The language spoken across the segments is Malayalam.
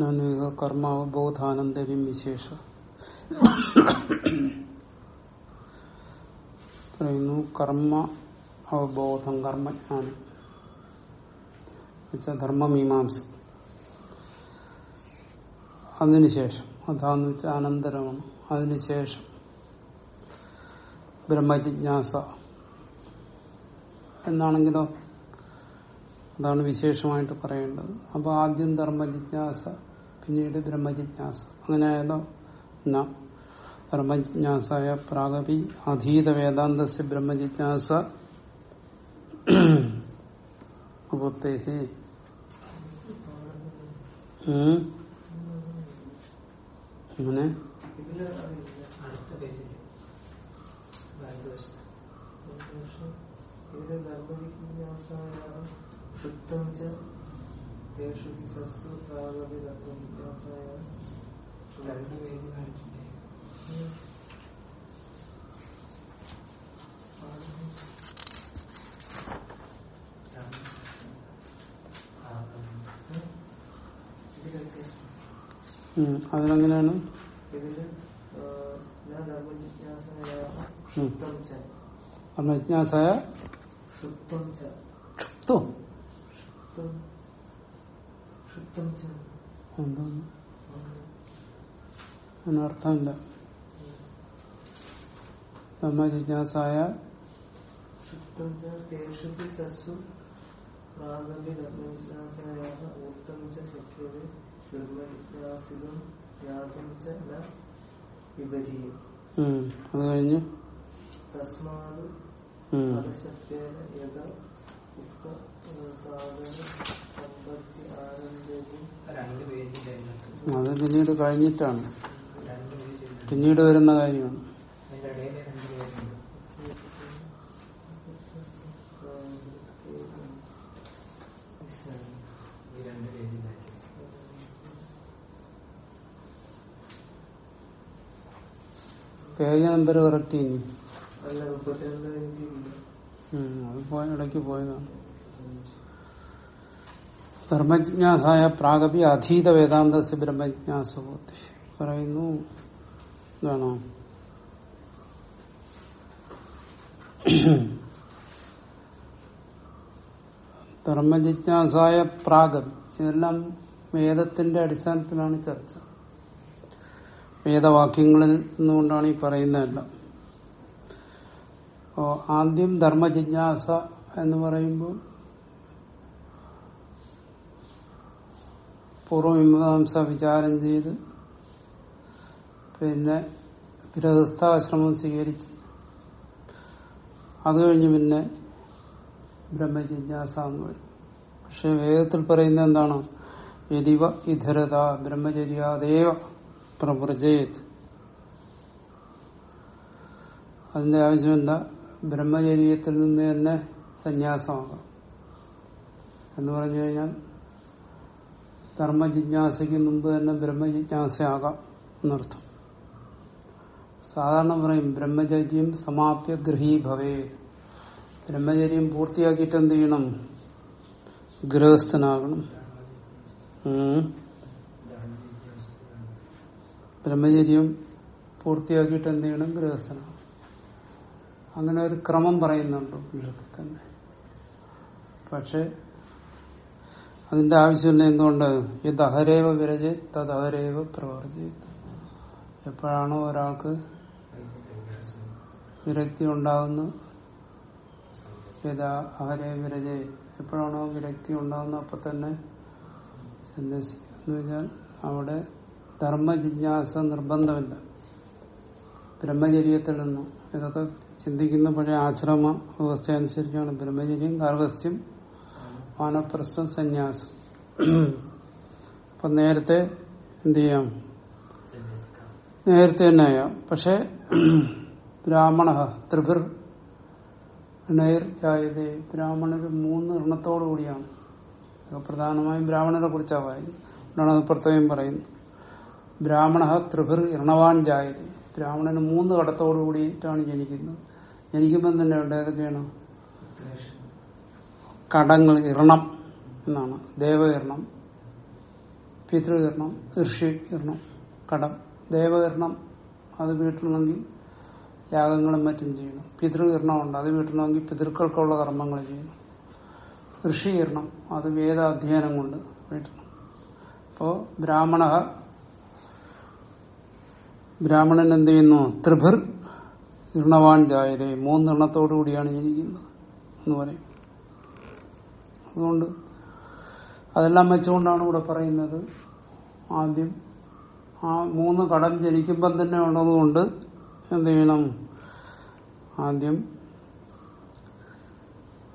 നാനുക കർമാവബോധാനന്തര്യം വിശേഷ. പറയുന്നു കർമ്മ അവബോധം കർമ്മജ്ഞാനം. വെച്ചാൽ ധർമ്മമീമാംസ. അതിനുശേഷം അതാന്ന് വെച്ചാൽ അനന്തരമാണ്. അതിനുശേഷം ബ്രഹ്മജിജ്ഞാസ. എന്നാണെങ്കിലോ? അതാണ് വിശേഷമായിട്ട് പറയേണ്ടത്. അപ്പോൾ ആദ്യം ധർമ്മജിജ്ഞാസ പിന്നീട് ബ്രഹ്മജിജ്ഞാസ. അങ്ങനെ ആയതോ ന ധർമ്മജിജ്ഞാസായ പ്രാഗപി അധീത വേദാന്തസ്യ ബ്രഹ്മജിജ്ഞാസ ഉപത്തേഹി അങ്ങനെ. ഇതിൽ തേഷു സസ്സു പ്രാഗവി ധർമ്മവിജ്ഞാസായ രണ്ട് പേജ് ഉം, അതിലെങ്ങനെയാണ് ച. ക്ഷുപ്തോ എന്താണ് അതിനർത്ഥമില്ല ധർമ്മജിജ്ഞാസായ ജിജ്ഞാസായ അത് കഴിഞ്ഞ്? തസ്മാത് ഉക്ത അത് പിന്നീട് കഴിഞ്ഞിട്ടാണ്. പിന്നീട് വരുന്ന കാര്യമാണ്. പേജ് നമ്പർ കറക്റ്റ് ഇനി അത് പോയ ഇടയ്ക്ക് പോയതാണ്. ധർമ്മജിജ്ഞാസായ പ്രാഗപി അധീത വേദാന്തസ് ബ്രഹ്മജിജ്ഞാസബോധി പറയുന്നു. എന്താണോ ധർമ്മജിജ്ഞാസായ പ്രാഗപി. ഇതെല്ലാം വേദത്തിന്റെ അടിസ്ഥാനത്തിലാണ് ചർച്ച. വേദവാക്യങ്ങളിൽ നിന്നുകൊണ്ടാണ് ഈ പറയുന്നതെല്ലാം. ആദ്യം ധർമ്മജിജ്ഞാസ എന്ന് പറയുമ്പോൾ പൂർവമീമാംസ വിചാരം ചെയ്ത് പിന്നെ ഗൃഹസ്ഥാശ്രമം സ്വീകരിച്ച്. അത് കഴിഞ്ഞ് പിന്നെ ബ്രഹ്മജിജ്ഞാസ എന്ന് വരും പക്ഷെ വേദത്തിൽ പറയുന്നത് എന്താണ്? യതിവ ഇധരത ബ്രഹ്മചര്യാദേവ പ്രവൃജയത് അതിന്റെ ആവശ്യമില്ല ബ്രഹ്മചര്യത്തിൽ നിന്ന് തന്നെ സന്യാസമാകാം എന്ന് പറഞ്ഞു കഴിഞ്ഞാൽ ധർമ്മജിജ്ഞാസയ്ക്ക് മുമ്പ് തന്നെ ബ്രഹ്മജിജ്ഞാസയാകാം എന്നർത്ഥം. സാധാരണ പറയും ബ്രഹ്മചര്യം സമാപ്യ ഗൃഹീ ഭവേ. ബ്രഹ്മചര്യം പൂർത്തിയാക്കിയിട്ട് എന്ത് ചെയ്യണം? ഗൃഹസ്ഥനാകണം. ബ്രഹ്മചര്യം പൂർത്തിയാക്കിയിട്ട് എന്ത് ചെയ്യണം? ഗൃഹസ്ഥനാകണം. അങ്ങനെ ഒരു ക്രമം പറയുന്നുണ്ട് തന്നെ. പക്ഷെ അതിന്റെ ആവശ്യമില്ല എന്തുകൊണ്ട്? ഇത് അഹരേവ വിരജ് തത് അഹരേവ എപ്പോഴാണോ ഒരാൾക്ക് വിരക്തി ഉണ്ടാകുന്ന അഹരേ വിരജ് എപ്പോഴാണോ വിരക്തി ഉണ്ടാകുന്ന അപ്പൊ തന്നെ സന്യസിക്കുക. അവിടെ ധർമ്മജിജ്ഞാസ നിർബന്ധമില്ല. ബ്രഹ്മചര്യത്തിൽ നിന്നും. ഇതൊക്കെ ചിന്തിക്കുന്ന പഴയ ആശ്രമ വ്യവസ്ഥ അനുസരിച്ചാണ് ബ്രഹ്മചര്യം ഗാർഹസ്ഥ്യം വാനപ്രസ്ഥം സന്യാസം. അപ്പൊ നേരത്തെ എന്ത് ചെയ്യാം? നേരത്തെ തന്നെ ആയാം പക്ഷെ ബ്രാഹ്മണ ത്രിപുർ ഇണയർ ജായതേ ബ്രാഹ്മണർ മൂന്ന് എണ്ണത്തോടു കൂടിയാണ്. പ്രധാനമായും ബ്രാഹ്മണരെ കുറിച്ചാണ് പറയുന്നത്. പ്രത്യേകം പറയുന്നത്. ബ്രാഹ്മണ ത്രിപുർ ഇണവാൻ ജായതേ. ബ്രാഹ്മണന് മൂന്ന് കടത്തോടു കൂടിയിട്ടാണ് ജനിക്കുന്നത്. ജനിക്കുമ്പം തന്നെ ഉണ്ട് ഏതൊക്കെയാണ്? കടങ്ങൾ ഇറണം എന്നാണ്. ദേവ ഇറണം പിതൃകരണം ഇറണം കടം. ദേവകരണം അത് വീട്ടണമെങ്കിൽ യാഗങ്ങളും മറ്റും ചെയ്യണം. പിതൃകരണമുണ്ട് അത് വീട്ടണമെങ്കിൽ പിതൃക്കൾക്കുള്ള കർമ്മങ്ങൾ ചെയ്യണം. ഋഷികരണം അത് വേദാധ്യയനം കൊണ്ട് വീട്ടണം അപ്പോ ബ്രാഹ്മണ ബ്രാഹ്മണൻ എന്ത് ചെയ്യുന്നു? ത്രിഭിർ ഇർണവാൻ ജായതേ മൂന്നിണത്തോടു കൂടിയാണ് ജനിക്കുന്നത് എന്ന് പറയും. അതുകൊണ്ട് അതെല്ലാം വെച്ചുകൊണ്ടാണ് ഇവിടെ പറയുന്നത്. ആദ്യം ആ മൂന്ന് കടം ജനിക്കുമ്പം തന്നെ ഉള്ളതുകൊണ്ട് എന്ത് ചെയ്യണം? ആദ്യം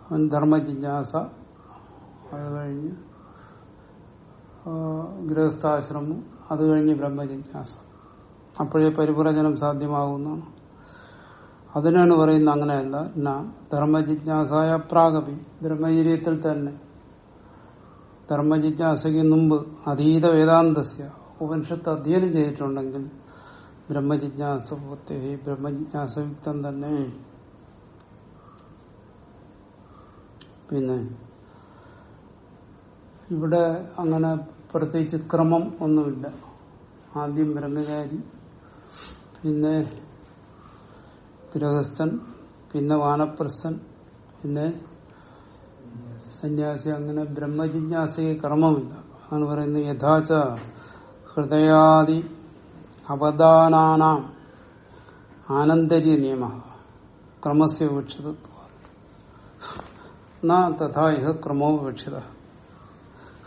അവൻ ധർമ്മജിജ്ഞാസ അത് കഴിഞ്ഞ് ഗൃഹസ്ഥാശ്രമം അത് കഴിഞ്ഞ് ബ്രഹ്മജിജ്ഞാസ. അപ്പോഴേ പരിപുരജനം സാധ്യമാകുന്നതാണ്. അതിനാണ് പറയുന്നത് അങ്ങനെയല്ല. നാം ധർമ്മജിജ്ഞാസായ പ്രാഗപി ബ്രഹ്മചര്യത്തിൽ തന്നെ. ധർമ്മജിജ്ഞാസയ്ക്ക് മുമ്പ് അതീത വേദാന്തസ്യ ഉപനിഷത്ത് അധ്യയനം ചെയ്തിട്ടുണ്ടെങ്കിൽ ബ്രഹ്മജിജ്ഞാസ ബ്രഹ്മജിജ്ഞാസയുക്തം തന്നെ. പിന്നെ ഇവിടെ അങ്ങനെ പ്രത്യേകിച്ച് ക്രമം ഒന്നുമില്ല. ആദ്യം ബ്രഹ്മചാരി പിന്നെ ഗൃഹസ്ഥൻ പിന്നെ വാനപ്രസ്ഥൻ പിന്നെ സന്യാസി അങ്ങനെ ബ്രഹ്മജിജ്ഞാസയെ കർമ്മമില്ല അതാണ് പറയുന്നത് യഥാച ഹൃദയാദി അവദാനാനാം ആനന്ദര്യ നിയമ ക്രമസ്യ വിവക്ഷിതത്വ തഥാ ഇഹ ക്രമോ വിവക്ഷിത.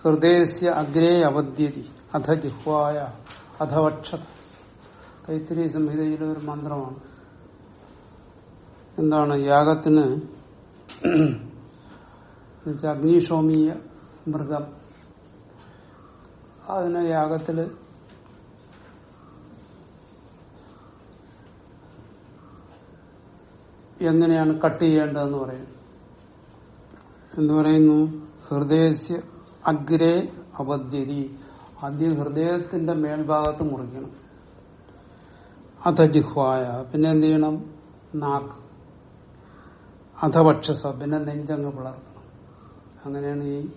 ഹൃദയസ്യ അഗ്രേ അവദ്യതി അധ ജിഹ്വായ അധവക്ഷത. തൈത്തിരി സംഹിതയിലെ ഒരു മന്ത്രമാണ്. എന്താണ് യാഗത്തിന് അഗ്നിഷോമീയ മൃഗം. അതിന് യാഗത്തിൽ എങ്ങനെയാണ് കട്ട് ചെയ്യേണ്ടതെന്ന് പറയുന്നു എന്ന് പറയുന്നു ഹൃദയസ്യ അഗ്രേ അബദ്ധ്യതി ആദ്യം ഹൃദയത്തിന്റെ മേൽഭാഗത്ത് മുറിക്കണം. അധ ജിഹ്വായ പിന്നെ എന്ത് ചെയ്യണം? നാക്ക്. അധപക്ഷസ പിന്നെ നെഞ്ചങ്ങ് പിളർക്കണം അങ്ങനെയാണ് ഈ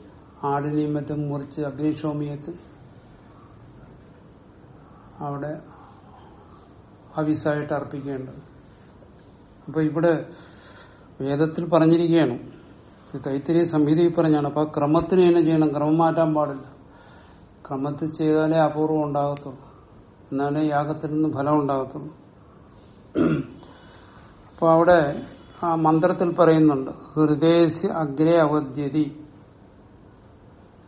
ആടിനെയും മറ്റും മുറിച്ച് അഗ്നിക്ഷോമിയത്ത് അവിടെ ഹവിസായിട്ട് അർപ്പിക്കേണ്ടത്. അപ്പൊ ഇവിടെ വേദത്തിൽ പറഞ്ഞിരിക്കുകയാണ്. തൈത്തിരി സംഹിതയിൽ പറഞ്ഞാണ്. അപ്പൊ ക്രമത്തിന് തന്നെ ചെയ്യണം. ക്രമം മാറ്റാൻ പാടില്ല. ക്രമത്തിൽ ചെയ്താലേ അപൂർവം ഉണ്ടാകത്തുള്ളൂ. എന്നാലേ യാഗത്തിൽ നിന്ന് ഫലം ഉണ്ടാകത്തുള്ളൂ. അപ്പൊ അവിടെ ആ മന്ത്രത്തിൽ പറയുന്നുണ്ട് ഹൃദയസ്യ അഗ്രേ അവധ്യതി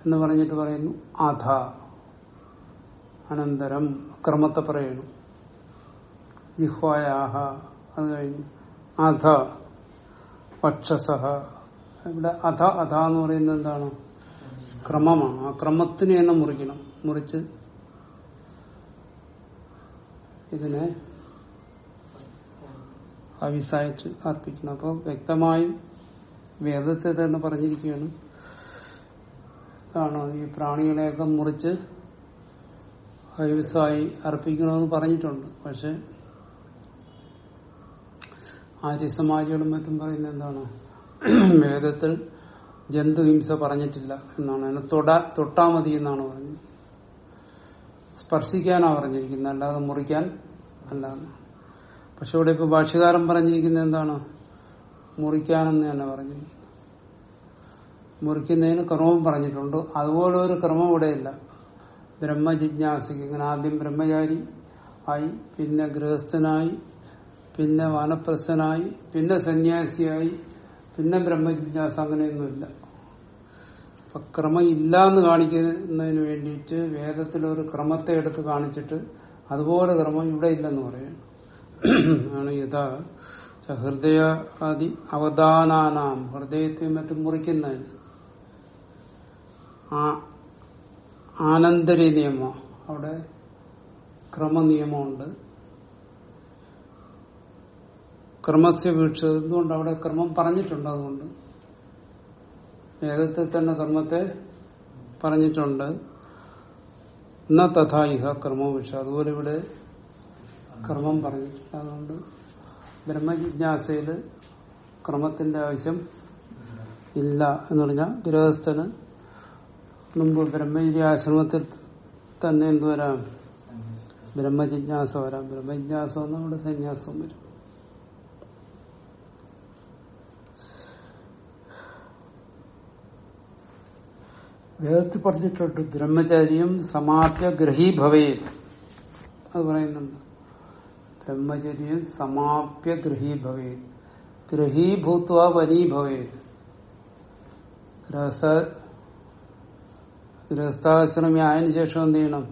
എന്ന് പറഞ്ഞിട്ട് പറയുന്നു അധ അനന്തരം ക്രമത്തെ പറയുന്നു ജിഹ്വായാഹ അത് കഴിഞ്ഞു. അധ പക്ഷസഹ ഇവിടെ അധ അധ എന്ന് പറയുന്നത് എന്താണ്? ക്രമമാണ്. ആ ക്രമത്തിനെ മുറിക്കണം. മുറിച്ച് ഇതിനെ ഹവിസായിട്ട് അർപ്പിക്കുന്നു. അപ്പോൾ വ്യക്തമായും വേദത്തെ തന്നെ പറഞ്ഞിരിക്കുകയാണ്. ഇതാണ് ഈ പ്രാണികളെയൊക്കെ മുറിച്ച് ഹൈവിസായി അർപ്പിക്കണമെന്ന് പറഞ്ഞിട്ടുണ്ട്. പക്ഷെ ആര്യസമാജികളും മറ്റും പറയുന്നത് എന്താണ്? വേദത്തിൽ ജന്തുഹിംസ പറഞ്ഞിട്ടില്ല എന്നാണ്. അതിനെ തൊട തൊട്ടാ മതി എന്നാണ് പറഞ്ഞത് സ്പർശിക്കാനാ പറഞ്ഞിരിക്കുന്നത്. അല്ലാതെ മുറിക്കാൻ അല്ലാതെ പക്ഷെ ഇവിടെ ഇപ്പൊ ഭാഷ്യകാരൻ പറഞ്ഞിരിക്കുന്നത് എന്താണ്? മുറിക്കാനെന്ന് തന്നെ പറഞ്ഞിരിക്കുന്നത് മുറിക്കുന്നതിന് ക്രമം പറഞ്ഞിട്ടുണ്ട്. അതുപോലെ ഒരു ക്രമം ഇവിടെയില്ല ബ്രഹ്മജിജ്ഞാസിക്ക് ഇങ്ങനെ ആദ്യം ബ്രഹ്മചാരി ആയി പിന്നെ ഗൃഹസ്ഥനായി പിന്നെ വാനപ്രസ്ഥനായി പിന്നെ സന്യാസിയായി പിന്നെ ബ്രഹ്മജിജ്ഞാസ അങ്ങനെയൊന്നുമില്ല. അപ്പൊ ക്രമം ഇല്ല എന്ന് കാണിക്കുന്നതിന് വേണ്ടിയിട്ട് വേദത്തിലൊരു ക്രമത്തെ എടുത്ത് കാണിച്ചിട്ട് അതുപോലെ ക്രമം ഇവിടെ ഇല്ലെന്ന് പറയും ആണ് യഥാ. ഹൃദയ ആദി അവദാനാനാം. ഹൃദയത്തെ മറ്റും മുറിക്കുന്നതിന്. ആനന്ദരി നിയമം. അവിടെ ക്രമനിയമമുണ്ട്. ക്രമസ്യ വീക്ഷ എന്തുകൊണ്ട് അവിടെ ക്രമം പറഞ്ഞിട്ടുണ്ട് അതുകൊണ്ട്? വേദത്തിൽ തന്നെ കർമ്മത്തെ പറഞ്ഞിട്ടുണ്ട്. എന്നാ തഥാ ഇഹ ക്രമവീക്ഷ അതുപോലെ ഇവിടെ ക്രമം പറഞ്ഞിട്ടുണ്ട് അതുകൊണ്ട് ബ്രഹ്മജിജ്ഞാസയിൽ ക്രമത്തിന്റെ ആവശ്യം ഇല്ല എന്ന് പറഞ്ഞാൽ ഗൃഹസ്ഥന് മുമ്പ് ബ്രഹ്മചര്യ ആശ്രമത്തിൽ തന്നെ എന്തു വരാം? സന്യാസിക്കും. ബ്രഹ്മജിജ്ഞാസ വരാം. ബ്രഹ്മജിജ്ഞാസ എന്ന് നമ്മുടെ സന്യാസവും വരും. വേദത്തിൽ പറഞ്ഞിട്ടുണ്ട് ബ്രഹ്മചര്യം സമാപ്യ ഗ്രഹീഭവേ അത് പറയുന്നുണ്ട്. ബ്രഹ്മചര്യം സമാപ്യ ഗ്രഹീഭവേ ഗ്രഹീഭൂത്വ വനീഭവേ ഗൃഹസ്ഥ ഗൃഹസ്ഥാശ്രമി ആയതിനു ശേഷം എന്ത് ചെയ്യണം?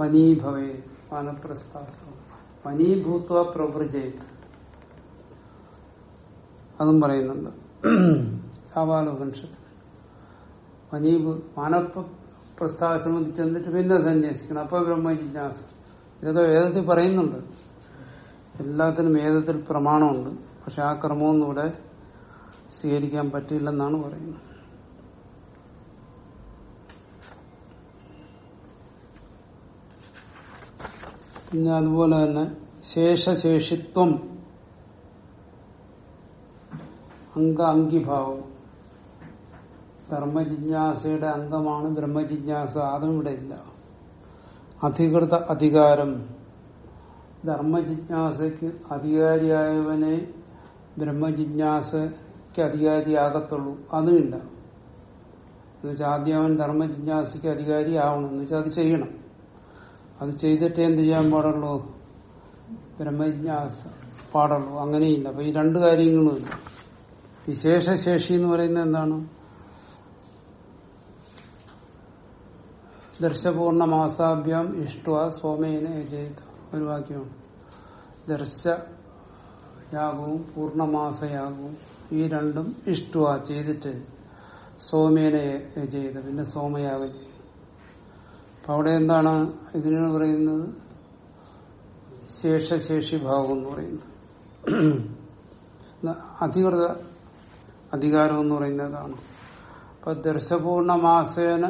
വനീഭവേ വാനപ്രസ്ഥാശ്രമം. വനീഭൂത്വ പ്രവൃജയത് അതും പറയുന്നുണ്ട്. ആവാലോപനിഷത്ത് വനീഭൂ മാനപ്പ പ്രസ്ഥാശ്രമത്തിൽ ചെന്നിട്ട് പിന്നെ സന്യസിക്കണം. അപ്പൊ ബ്രഹ്മജിജ്ഞാസ ഇതൊക്കെ വേദത്തിൽ പറയുന്നുണ്ട്. എല്ലാത്തിനും വേദത്തിൽ പ്രമാണമുണ്ട്. പക്ഷെ ആ ക്രമമൊന്നും ഇവിടെ സ്വീകരിക്കാൻ പറ്റില്ലെന്നാണ് പറയുന്നത്. പിന്നെ അതുപോലെ തന്നെ ശേഷശേഷിത്വം. അംഗ അങ്കിഭാവം ധർമ്മജിജ്ഞാസയുടെ അംഗമാണ് ബ്രഹ്മജിജ്ഞാസ. അതും ഇവിടെ ഇല്ല. അധികൃത അധികാരം. ധർമ്മജിജ്ഞാസയ്ക്ക് അധികാരിയായവനെ ബ്രഹ്മജിജ്ഞാസയ്ക്ക് അധികാരിയാകത്തുള്ളൂ. അതുമില്ല. എന്നുവെച്ചാൽ ആദ്യം അവൻ ധർമ്മജിജ്ഞാസയ്ക്ക് അധികാരിയാവണം. എന്ന് വെച്ചാൽ അത് ചെയ്യണം. അത് ചെയ്തിട്ടേ എന്ത് ചെയ്യാൻ പാടുള്ളൂ? ബ്രഹ്മജിജ്ഞാസ പാടുള്ളൂ. അങ്ങനെയില്ല. അപ്പൊ ഈ രണ്ട് കാര്യങ്ങളുമില്ല വിശേഷശേഷി എന്ന് പറയുന്നത് എന്താണ്? ദർശപൂർണ മാസാഭ്യാം ഇഷ്ട സോമേന ജയിത ഒരു വാക്യമാണ്. ദർശയാഗവും പൂർണമാസയാഗവും ഈ രണ്ടും ഇഷ്ട ചെയ്തിട്ട് സോമേന ചെയ്ത് പിന്നെ സോമയാഗം ചെയ്തു അപ്പൊ അവിടെ എന്താണ് ഇതിനാണ് പറയുന്നത്? ശേഷശേഷി ഭാവം എന്ന് പറയുന്നത്. അധികൃത അധികാരം എന്ന് പറയുന്നതാണ്. അപ്പൊ ദർശപൂർണമാസേന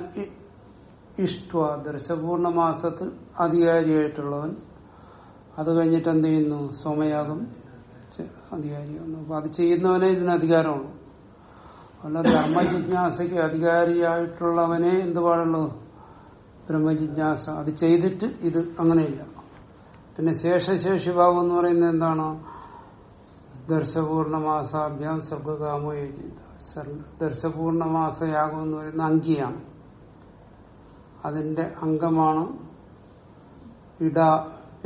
ഇഷ്ട ദർശപൂർണമാസത്തിൽ അധികാരിയായിട്ടുള്ളവൻ. അത് കഴിഞ്ഞിട്ട് എന്ത് ചെയ്യുന്നു? സോമയാഗം അധികാരിയാകുന്നു അപ്പൊ അത് ചെയ്യുന്നവനെ ഇതിന് അധികാരമുള്ളൂ. അല്ല ധർമ്മജിജ്ഞാസയ്ക്ക് അധികാരിയായിട്ടുള്ളവനെ എന്ത് പാടുള്ളൂ? ബ്രഹ്മജിജ്ഞാസ. അത് ചെയ്തിട്ട് ഇത് അങ്ങനെയില്ല. പിന്നെ ശേഷശേഷി ഭാവം എന്ന് പറയുന്നത് എന്താണ്? ദർശപൂർണമാസാഭ്യാം സർഗകാമോ ദർശപൂർണമാസയാഗം എന്ന് പറയുന്ന അങ്കിയാണ്. അതിന്റെ അംഗമാണ്. ഇട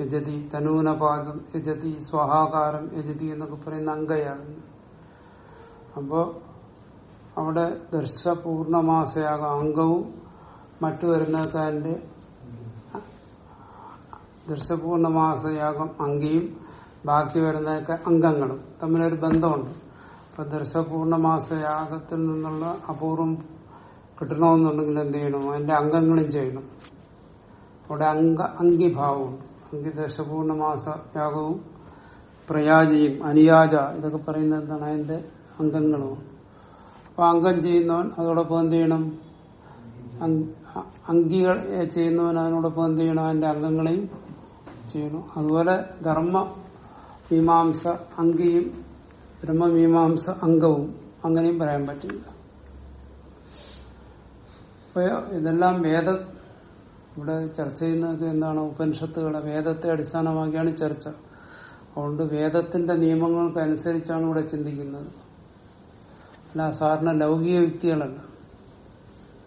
യജതി തനൂനപാദം യജതി സ്വഹാകാരം യജതി എന്നൊക്കെ പറയുന്ന അംഗയാകുന്നു. അപ്പോ അവിടെ ദർശപൂർണമാസയാഗം അംഗവും മറ്റു വരുന്നതിന്റെ ദർശപൂർണമാസയാകം അങ്കിയും ബാക്കി വരുന്നതൊക്കെ അംഗങ്ങളും. തമ്മിലൊരു ബന്ധമുണ്ട്. അപ്പൊ ദർശപൂർണമാസയാഗത്തിൽ നിന്നുള്ള അപൂർവം കിട്ടണമെന്നുണ്ടെങ്കിൽ എന്ത് ചെയ്യണം? അതിന്റെ അംഗങ്ങളും ചെയ്യണം. അവിടെ അംഗ അങ്കിഭാവമുണ്ട് അങ്കി ദശപൂർണമാസ യാഗവും പ്രയാജയും അനുയാജ ഇതൊക്കെ പറയുന്നത് എന്താണ്? അതിന്റെ അംഗങ്ങളും. അപ്പൊ അംഗം ചെയ്യുന്നവൻ അതോടൊപ്പം എന്ത് ചെയ്യണം? അങ്കികൾ ചെയ്യുന്നവൻ അതിനോടൊപ്പം എന്ത് ചെയ്യണം? അതിന്റെ അംഗങ്ങളെയും ചെയ്യണം അതുപോലെ ധർമ്മ മീമാംസ അങ്കിയും ബ്രഹ്മമീമാംസ അംഗവും അങ്ങനെയും പറയാൻ പറ്റില്ല. അപ്പൊ ഇതെല്ലാം വേദ. ഇവിടെ ചർച്ച ചെയ്യുന്നത് എന്താണ്? ഉപനിഷത്തുകളെ വേദത്തെ അടിസ്ഥാനമാക്കിയാണ് ചർച്ച. അതുകൊണ്ട് വേദത്തിന്റെ നിയമങ്ങൾക്ക് അനുസരിച്ചാണ് ഇവിടെ ചിന്തിക്കുന്നത്. അല്ല സാധാരണ ലൗകിക വ്യക്തികളല്ല.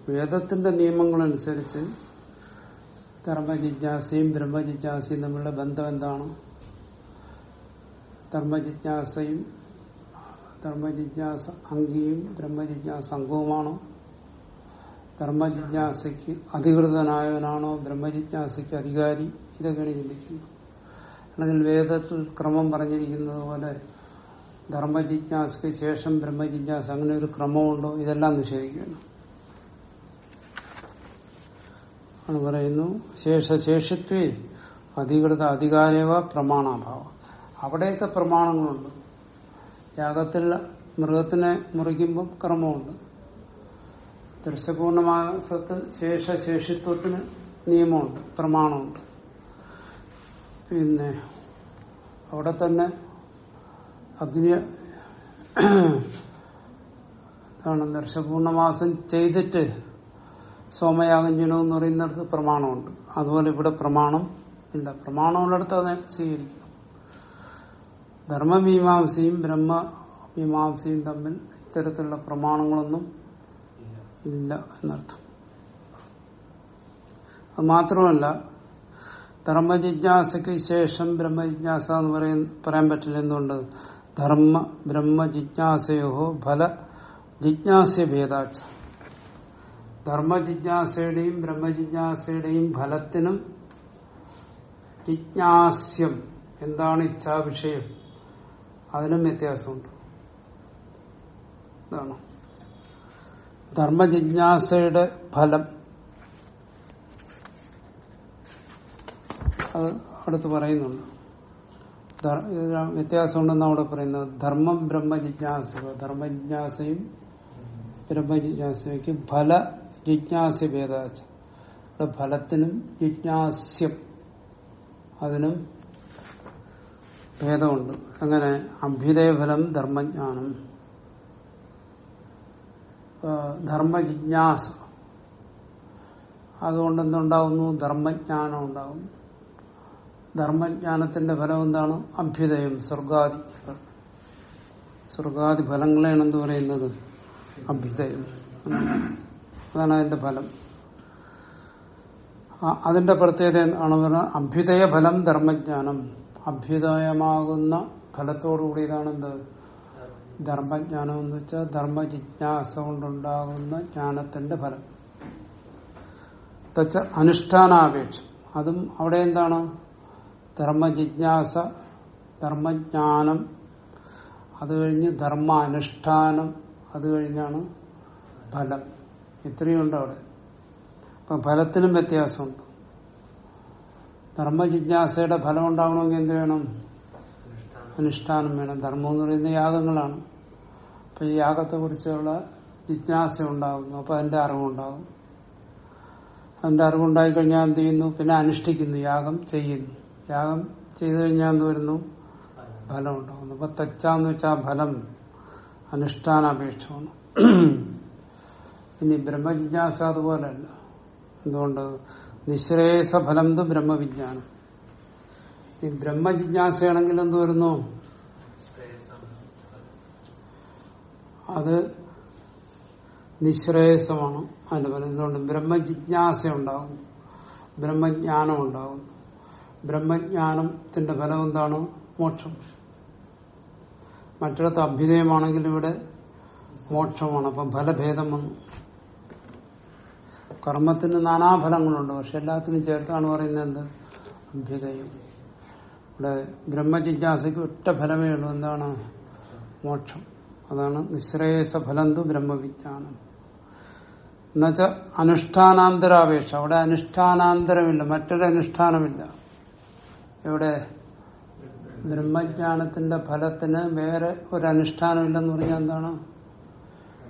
വേദത്തിന്റെ നിയമങ്ങളനുസരിച്ച് ധർമ്മജിജ്ഞാസയും ബ്രഹ്മജിജ്ഞാസയും തമ്മിലുള്ള ബന്ധം എന്താണ്? ധർമ്മജിജ്ഞാസയും ധർമ്മജിജ്ഞാസ അംഗിയും ബ്രഹ്മജിജ്ഞാസ അംഗവുമാണോ? ധർമ്മജിജ്ഞാസയ്ക്ക് അധികൃതനായവനാണോ? ബ്രഹ്മജിജ്ഞാസയ്ക്ക് അധികാരി? ഇതൊക്കെയാണ് ചിന്തിക്കുന്നത്. അല്ലെങ്കിൽ വേദത്തിൽ ക്രമം പറഞ്ഞിരിക്കുന്നത് പോലെ ധർമ്മജിജ്ഞാസയ്ക്ക് ശേഷം ബ്രഹ്മജിജ്ഞാസ അങ്ങനെ ഒരു ക്രമമുണ്ടോ? ഇതെല്ലാം നിഷേധിക്കുന്നു ആണ് പറയുന്നു ശേഷശേഷിത്വേ അധികൃത അധികാരവ പ്രമാണാഭാവം. അവിടെയൊക്കെ പ്രമാണങ്ങളുണ്ട്. യാഗത്തിൽ മൃഗത്തിനെ മുറിക്കുമ്പോൾ ക്രമമുണ്ട്. ദൃശ്യപൂർണമാസത്തിൽ ശേഷശേഷിത്വത്തിന് നിയമമുണ്ട് പ്രമാണമുണ്ട്. പിന്നെ അവിടെ തന്നെ അഗ്നി ആണ് ദർശപൂർണമാസം ചെയ്തിട്ട് സോമയാഗം ചെയ്യണമെന്ന് പറയുന്നിടത്ത് പ്രമാണമുണ്ട്. അതുപോലെ ഇവിടെ പ്രമാണം ഇല്ല. പ്രമാണമുള്ളിടത്ത് അത് സ്വീകരിക്കണം ധർമ്മമീമാംസയും ബ്രഹ്മമീമാംസയും തമ്മിൽ ഇത്തരത്തിലുള്ള പ്രമാണങ്ങളൊന്നും ഇല്ല എന്നർത്ഥം. അത് മാത്രമല്ല ധർമ്മജിജ്ഞാസയ്ക്ക് ശേഷം ബ്രഹ്മജിജ്ഞാസ എന്ന് പറയാൻ പറയാൻ പറ്റില്ല എന്തുകൊണ്ട്? ധർമ്മ ബ്രഹ്മ ജിജ്ഞാസയോ ഫല ജിജ്ഞാസ ഭേദാച്ച. ധർമ്മജിജ്ഞാസയുടെയും ബ്രഹ്മജിജ്ഞാസയുടെയും ഫലത്തിനും ജിജ്ഞാസ്യം എന്താണ് ഇച്ഛാവിഷയം? അതിനും വ്യത്യാസമുണ്ട്. ഇതാണ്. ധർമ്മജിജ്ഞാസയുടെ ഫലം. അത് അടുത്ത് പറയുന്നുണ്ട്. വ്യത്യാസമുണ്ടെന്ന് അവിടെ പറയുന്നത്. ധർമ്മം ബ്രഹ്മജിജ്ഞാസ ധർമ്മജിജ്ഞാസയും ബ്രഹ്മജിജ്ഞാസയ്ക്കും ഫല ജിജ്ഞാസ ഭേദാച്ച ഫലത്തിനും ജിജ്ഞാസ്യം. അതിനും ഭേദമുണ്ട്. അങ്ങനെ അഭ്യുദയഫലം ധർമ്മജ്ഞാനം. ധർമ്മജിജ്ഞാസ. അതുകൊണ്ട് എന്തുണ്ടാവുന്നു? ധർമ്മജ്ഞാനം ഉണ്ടാവുന്നു. ധർമ്മജ്ഞാനത്തിന്റെ ഫലം എന്താണ്? അഭ്യുദയം സ്വർഗാദി സ്വർഗാദി ഫലങ്ങളെയാണ് എന്ത് പറയുന്നത്? അഭ്യുദയം. അതാണ് അതിന്റെ ഫലം. അതിന്റെ പ്രത്യേകത ആണ് പറഞ്ഞാൽ അഭ്യുദയ ഫലം ധർമ്മജ്ഞാനം. അഭ്യുദയമാകുന്ന ഫലത്തോടുകൂടി എന്ത് ധർമ്മജ്ഞാനം എന്ന് വെച്ചാൽ ധർമ്മ ജിജ്ഞാസ കൊണ്ടുണ്ടാകുന്ന ജ്ഞാനത്തിന്റെ ഫലം. തച്ച അനുഷ്ഠാനാപേക്ഷ. അതും അവിടെ എന്താണ്? ധർമ്മ ജിജ്ഞാസ ധർമ്മജ്ഞാനം അത് കഴിഞ്ഞ് ധർമ്മ അനുഷ്ഠാനം അത് കഴിഞ്ഞാണ് ഫലം. ഇത്രയുണ്ട് അവിടെ. അപ്പൊ ഫലത്തിനും വ്യത്യാസമുണ്ട്. ധർമ്മ ജിജ്ഞാസയുടെ ഫലം ഉണ്ടാവണമെങ്കിൽ എന്ത് വേണം? അനുഷ്ഠാനം വേണം. ധർമ്മം എന്ന് പറയുന്ന യാഗങ്ങളാണ്. അപ്പൊ ഈ യാഗത്തെ കുറിച്ചുള്ള ജിജ്ഞാസ ഉണ്ടാകുന്നു. അപ്പൊ അതിന്റെ അറിവുണ്ടാകും. അതിന്റെ അറിവുണ്ടായി കഴിഞ്ഞാൽ എന്ത് ചെയ്യുന്നു? പിന്നെ അനുഷ്ഠിക്കുന്നു. യാഗം ചെയ്യുന്നു. യാഗം ചെയ്തു കഴിഞ്ഞാൽ എന്ത് വരുന്നു? ഫലം. ഫലം ഉണ്ടാകുന്നു. അപ്പൊ തെച്ചാന്ന് വെച്ചാൽ ഫലം അനുഷ്ഠാനാപേക്ഷമാണ്. ഇനി ബ്രഹ്മജിജ്ഞാസ അതുപോലെയല്ല. എന്തുകൊണ്ട്? നിശ്രേയസ ഫലം തു ബ്രഹ്മവിജ്ഞാനം. ഈ ബ്രഹ്മജിജ്ഞാസയാണെങ്കിൽ എന്ത് വരുന്നു. അത് നിശ്രേയസമാണ്. അതിന്റെ പറയുന്നത് എന്തുകൊണ്ട്? ബ്രഹ്മജിജ്ഞാസ ഉണ്ടാകും ബ്രഹ്മജ്ഞാനം ഉണ്ടാകും ബ്രഹ്മജ്ഞാനത്തിന്റെ ഫലം എന്താണ്? മോക്ഷം. മറ്റിടത്ത് അഭ്യുദയമാണെങ്കിൽ ഇവിടെ മോക്ഷമാണ്. അപ്പം ഫലഭേദം വന്നു. കർമ്മത്തിന് നാനാഫലങ്ങളുണ്ട്. പക്ഷെ എല്ലാത്തിനും ചേർത്താണ് പറയുന്നത് എന്ത്? അഭ്യുദയം. ഇവിടെ ബ്രഹ്മജിജ്ഞാസയ്ക്ക് ഒറ്റ ഫലമേ ഉള്ളൂ. എന്താണ്? മോക്ഷം. അതാണ് നിശ്രേയസ ഫലന്തു ബ്രഹ്മവിജ്ഞാനം. എന്നുവെച്ച അനുഷ്ഠാനാന്തരാപേക്ഷ അവിടെ അനുഷ്ഠാനാന്തരമില്ല. മറ്റൊരു അനുഷ്ഠാനമില്ല. ഇവിടെ ബ്രഹ്മജ്ഞാനത്തിന്റെ ഫലത്തിന് വേറെ ഒരു അനുഷ്ഠാനമില്ലെന്ന് പറഞ്ഞാൽ എന്താണ്?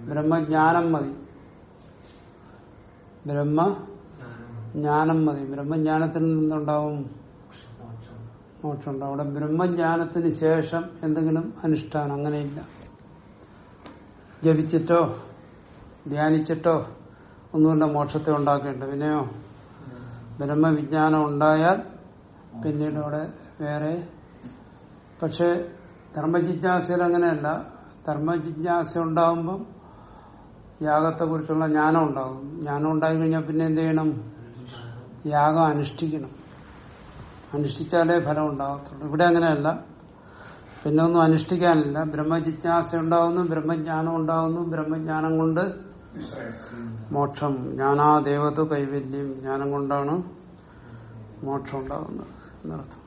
ബ്രഹ്മജ്ഞാനം മതി. ബ്രഹ്മ? ജ്ഞാനം. മതി. ബ്രഹ്മജ്ഞാനത്തിൽ നിന്നുണ്ടാവും മോക്ഷം. മോക്ഷം ഉണ്ടാവും അവിടെ ബ്രഹ്മജ്ഞാനത്തിന് ശേഷം എന്തെങ്കിലും അനുഷ്ഠാനം അങ്ങനെയില്ല. ജപിച്ചിട്ടോ ധ്യാനിച്ചിട്ടോ ഒന്നുമില്ല മോക്ഷത്തെ ഉണ്ടാക്കേണ്ട. പിന്നെയോ ബ്രഹ്മവിജ്ഞാനം ഉണ്ടായാൽ പിന്നീട് അവിടെ വേറെ. പക്ഷെ ധർമ്മജിജ്ഞാസയിൽ അങ്ങനെയല്ല. ധർമ്മജിജ്ഞാസ ഉണ്ടാകുമ്പം യാഗത്തെ കുറിച്ചുള്ള ജ്ഞാനം ഉണ്ടാകും. ജ്ഞാനം ഉണ്ടായി കഴിഞ്ഞാൽ പിന്നെ എന്ത് ചെയ്യണം? യാഗം അനുഷ്ഠിക്കണം. അനുഷ്ഠിച്ചാലേ ഫലം ഉണ്ടാകത്തുള്ളൂ. ഇവിടെ അങ്ങനെയല്ല. പിന്നെ ഒന്നും അനുഷ്ഠിക്കാനില്ല. ബ്രഹ്മജിജ്ഞാസ ഉണ്ടാവുന്നു ബ്രഹ്മജ്ഞാനം ഉണ്ടാവുന്നു ബ്രഹ്മജ്ഞാനം കൊണ്ട് മോക്ഷം ജ്ഞാനാദേവത കൈവല്യം ജ്ഞാനം കൊണ്ടാണ് മോക്ഷം ഉണ്ടാകുന്നത് എന്നർത്ഥം.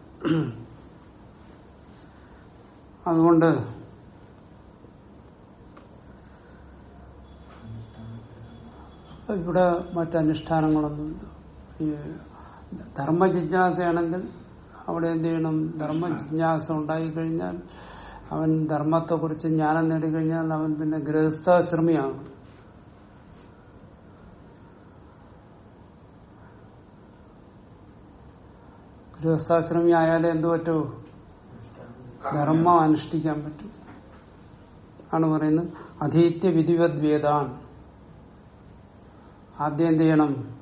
അതുകൊണ്ട് ഇവിടെ മറ്റനുഷ്ഠാനങ്ങളൊന്നുമില്ല. ഈ ധർമ്മജിജ്ഞാസയാണെങ്കിൽ അവിടെ എന്ത് ചെയ്യണം? ധർമ്മ ജിജ്ഞാസ ഉണ്ടായിക്കഴിഞ്ഞാൽ അവൻ ധർമ്മത്തെ ധർമ്മത്തെക്കുറിച്ച് ജ്ഞാനം നേടിക്കഴിഞ്ഞാൽ അവൻ പിന്നെ ഗൃഹസ്ഥാശ്രമിയാണ്. ഗൃഹസ്ഥാശ്രമി ആയാലേ എന്തു പറ്റൂ? ധർമ്മം അനുഷ്ഠിക്കാൻ പറ്റും. ആണ് പറയുന്നത്. അധീത്യ വിധിവദ്വേദാൻ. ആദ്യം എന്ത് ചെയ്യണം?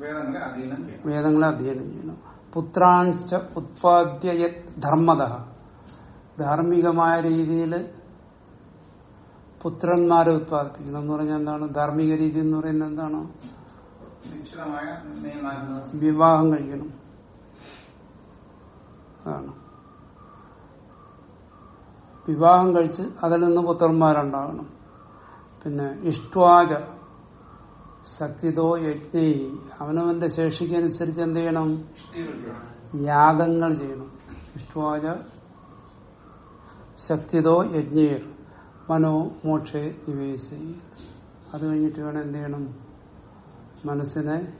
വേദങ്ങളെ അധ്യയനം ചെയ്യണം. പുത്രാൻശ്ച ഉത്പാദ്യ ധർമ്മത ധാർമ്മികമായ രീതിയിൽ പുത്രന്മാരെ ഉത്പാദിപ്പിക്കണം എന്ന് പറഞ്ഞാൽ എന്താണ്? ധാർമ്മിക രീതി എന്ന് പറയുന്നത് എന്താണ്? വിവാഹം കഴിക്കണം. അതാണ് വിവാഹം കഴിച്ച് അതിൽ നിന്ന് പുത്രന്മാരുണ്ടാകണം. പിന്നെ ഇഷ്ട്വാച ശക്തിതോ യജ്ഞി അവനവന്റെ ശേഷിക്കനുസരിച്ച് എന്ത് ചെയ്യണം? യാഗങ്ങൾ ചെയ്യണം. ഇഷ്ടവാച ശക്തിതോ യജ്ഞീർ. മനോ മോക്ഷേ നിവേശി. അത് കഴിഞ്ഞിട്ട് വേണം എന്ത് ചെയ്യണം? മനസ്സിനെ